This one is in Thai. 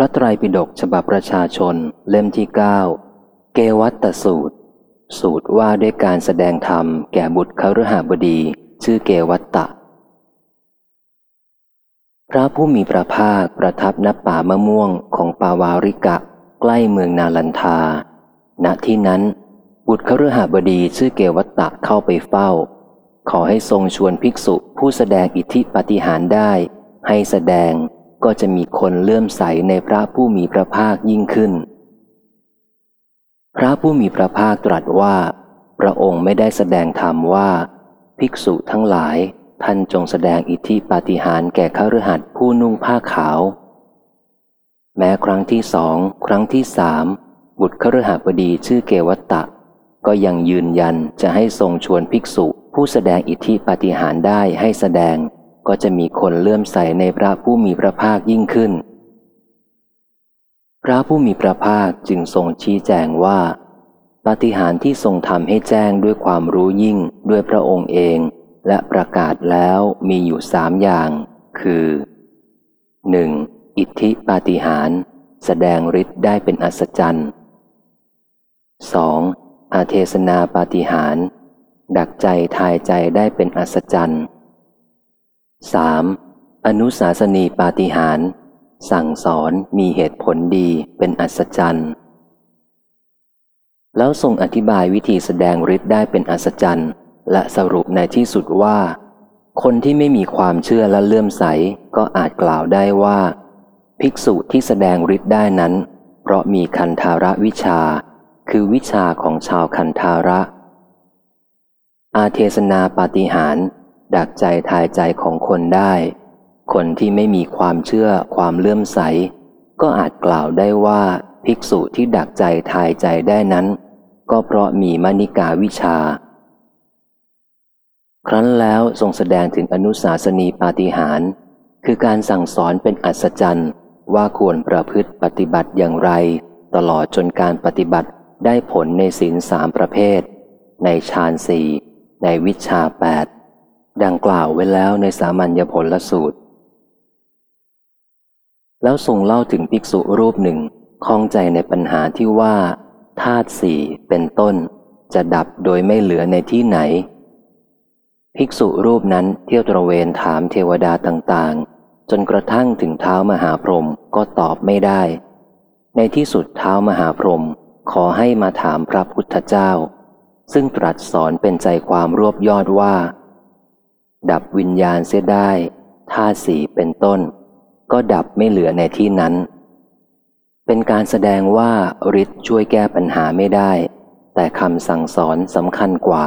ระไตรปิฎกฉบับประชาชนเล่มที่เก้าเกวัตตสูตร สูตรว่าด้วยการแสดงธรรมแก่บุตรคฤหบดี ชื่อเกวัตตะ พระผู้มีพระภาคประทับณป่ามะม่วงของปาวาริกะ ใกล้เมืองนาลันทา ณที่นั้น บุตรคฤหบดีชื่อเกวัตตะเข้าไปเฝ้า ขอให้ทรงชวนภิกษุผู้แสดงอิทธิปฏิหารได้ ให้แสดง ก็จะมีคนเลื่อมใสในพระผู้มีพระภาคยิ่งขึ้น พระผู้มีพระภาคตรัสว่า พระองค์ไม่ได้แสดงธรรมว่า ภิกษุทั้งหลายท่านจงแสดงอิทธิปาฏิหาริย์แก่ขรือหัดผู้นุ่งผ้าขาว แม้ครั้งที่สองครั้งที่สามบุตรคฤหบดีชื่อเกวัตตะ ก็ยังยืนยันจะให้ทรงชวนภิกษุผู้แสดงอิทธิปาฏิหาริย์ได้ให้แสดง ก็จะมีคนเลื่อมใสในพระผู้มีพระภาคยิ่งขึ้น พระผู้มีพระภาคจึงทรงชี้แจงว่าปาฏิหาริย์ที่ทรงทำให้แจ้งด้วยความรู้ยิ่งด้วยพระองค์เอง และประกาศแล้วมีอยู่สามอย่าง คือ 1. อิทธิปาฏิหาริย์แสดงฤทธิ์ได้เป็นอัศจรรย์ 2. อาเทศนาปาฏิหาริย์ดักใจทายใจได้เป็นอัศจรรย์ 3. อนุสาสนีปาฏิหารสั่งสอนมีเหตุผลดีเป็นอัศจรรย์ แล้วทรงอธิบายวิธีแสดงฤทธิ์ได้เป็นอัศจรรย์ และสรุปในที่สุดว่า คนที่ไม่มีความเชื่อและเลื่อมใสก็อาจกล่าวได้ว่า ภิกษุที่แสดงฤทธิ์ได้นั้น เพราะมีคันธาระวิชา คือวิชาของชาวคันธาระ อาเทศนาปาฏิหาร ดักใจทายใจของคนได้ คนที่ไม่มีความเชื่อความเลื่อมใส ก็อาจกล่าวได้ว่าภิกษุที่ดักใจทายใจได้นั้น ก็เพราะมีมณิกาวิชา ครั้นแล้วทรงแสดงถึงอนุสาสนีปาฏิหาร คือการสั่งสอนเป็นอัศจรรย์ว่าควรประพฤติปฏิบัติอย่างไร ตลอดจนการปฏิบัติได้ผลในศีลสามประเภท ในฌานสี่ในวิชาแปด ดังกล่าวไว้แล้วในสามัญญผลละสูตร แล้วทรงเล่าถึงภิกษุรูปหนึ่งข้องใจในปัญหาที่ว่าธาตุสี่เป็นต้น จะดับโดยไม่เหลือในที่ไหน ภิกษุรูปนั้นเที่ยวตระเวนถามเทวดาต่างๆ จนกระทั่งถึงเท้ามหาพรหมก็ตอบไม่ได้ ในที่สุดเท้ามหาพรหมขอให้มาถามพระพุทธเจ้า ซึ่งตรัสสอนเป็นใจความรวบยอดว่า ดับวิญญาณเสียได้ธาตุสีเป็นต้น ก็ดับไม่เหลือในที่นั้น เป็นการแสดงว่าฤทธิ์ช่วยแก้ปัญหาไม่ได้ แต่คำสั่งสอนสำคัญกว่า